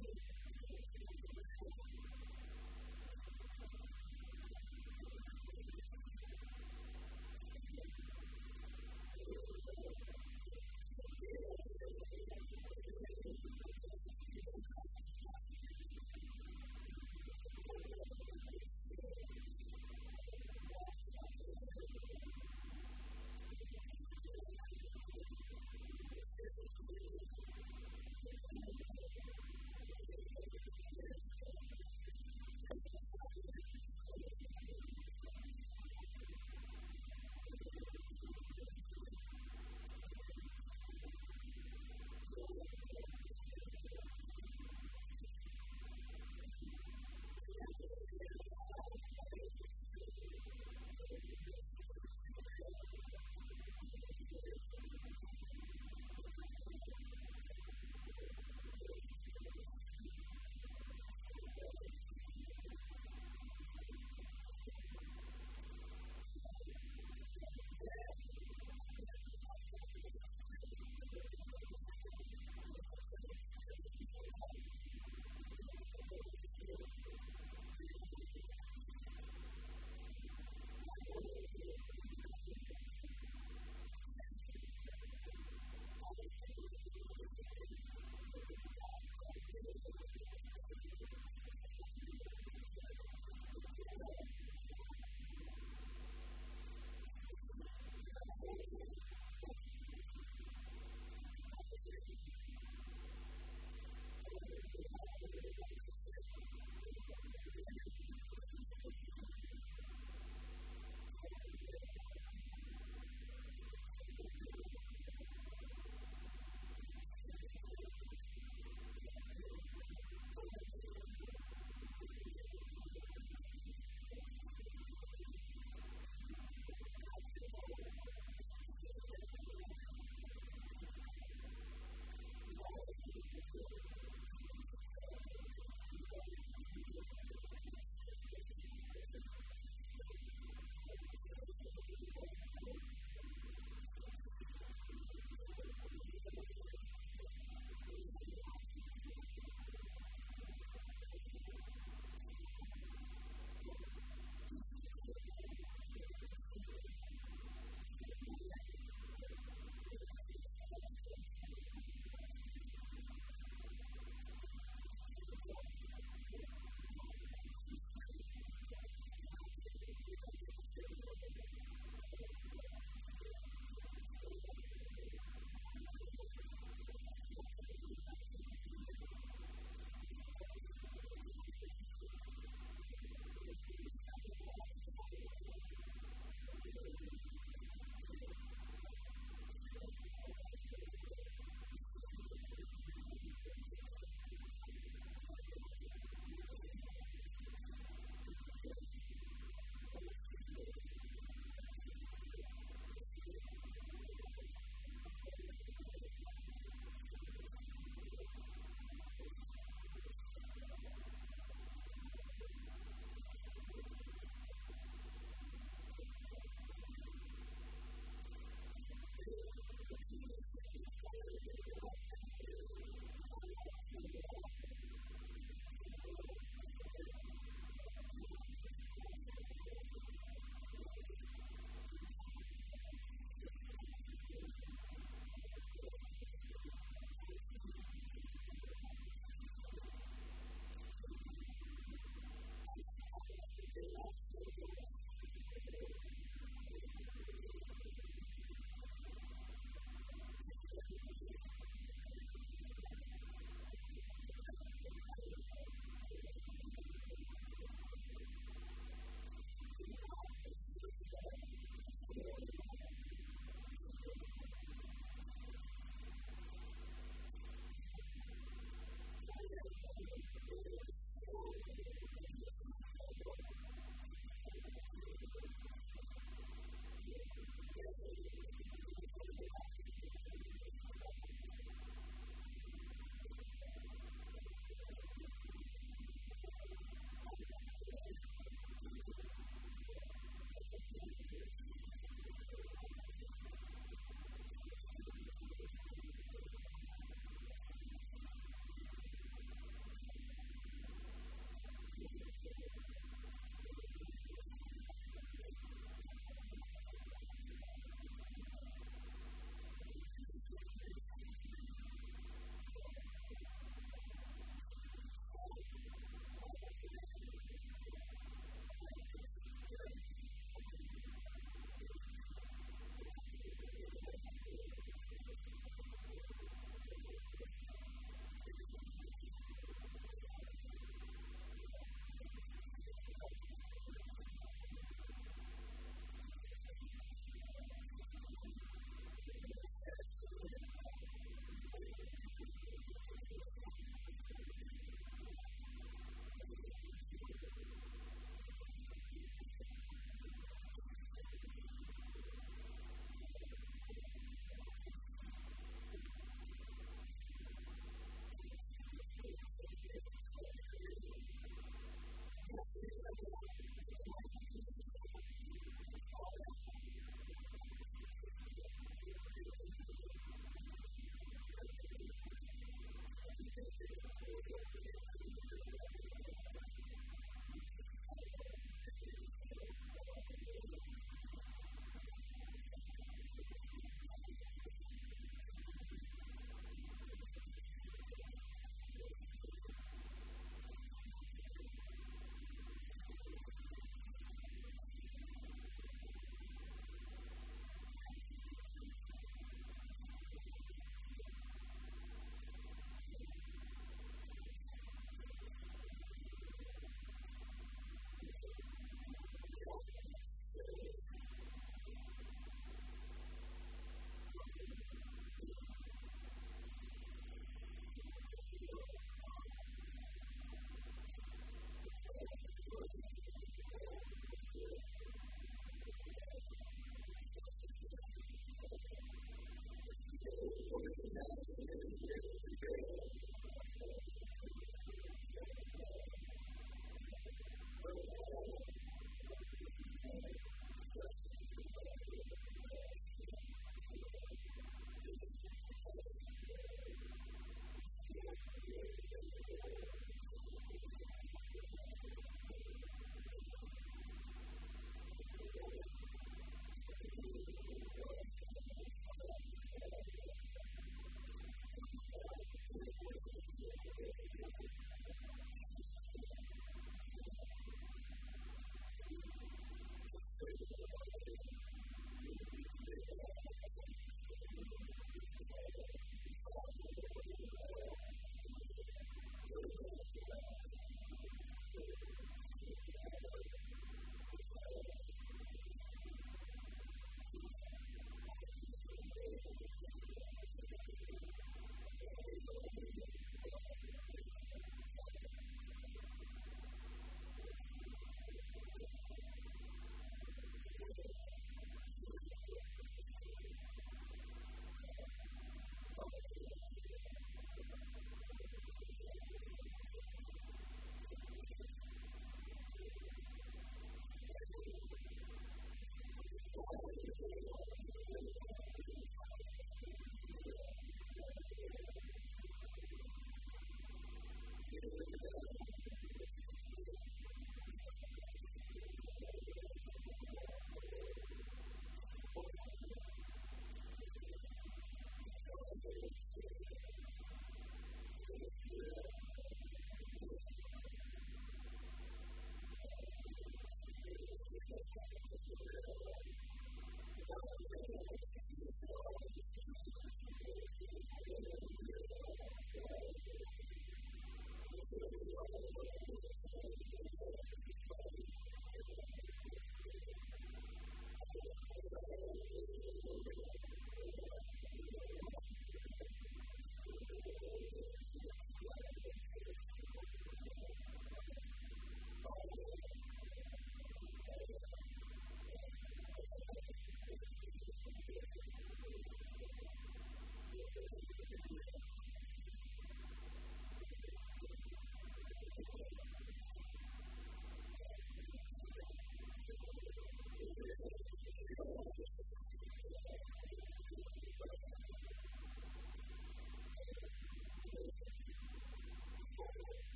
フフフフ。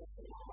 the